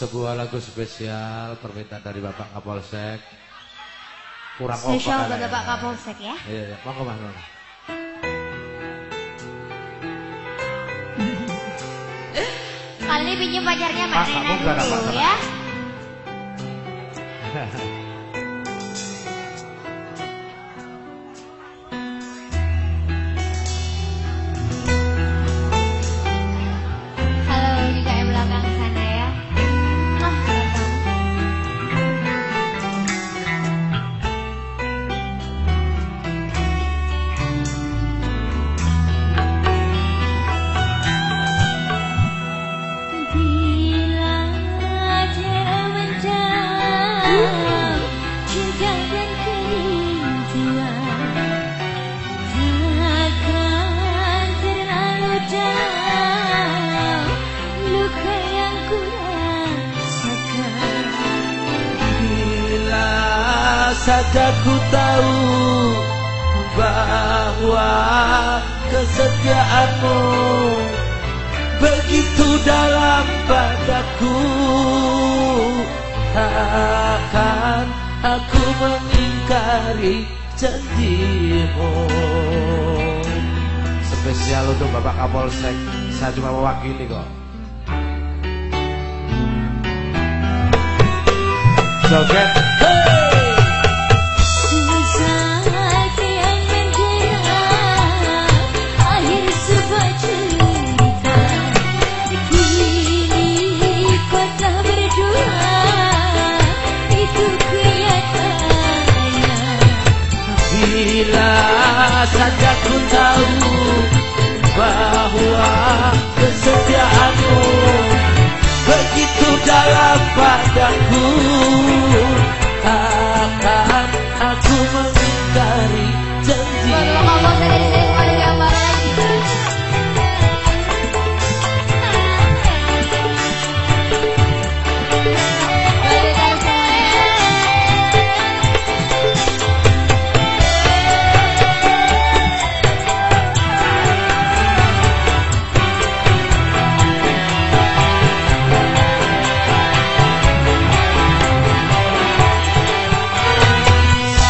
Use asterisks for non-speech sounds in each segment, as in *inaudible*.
Sebuah lagu spesial permintaan dari Bapak Kapolsek. Kurang Spesial buat Bapak Kapolsek ya. Iya, iya. Monggo Mas. Kali ini pinjam pacarnya Mbak Nena dulu ya. *laughs* saja ku tahu bahwa kesetiaanmu begitu dalam padaku? Takkan aku mengingkari janjimu? Spesial untuk Bapak Kapolsek. Saya cuma mewakili kok. Joget saja ku tahu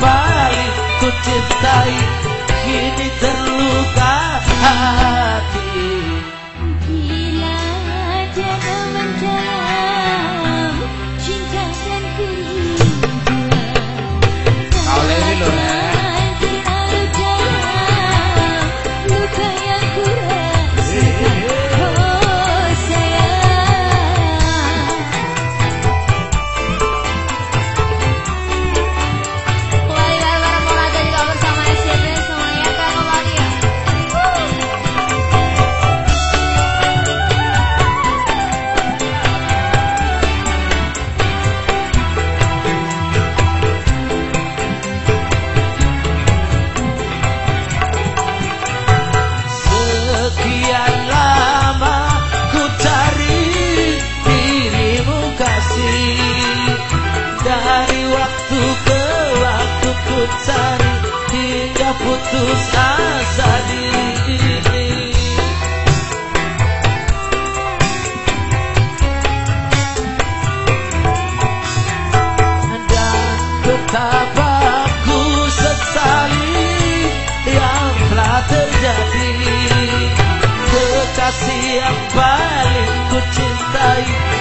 paling ku cintai kini terluka cari hingga putus asa diri. Dan betapa ku yang telah terjadi. Kekasih yang ku cintai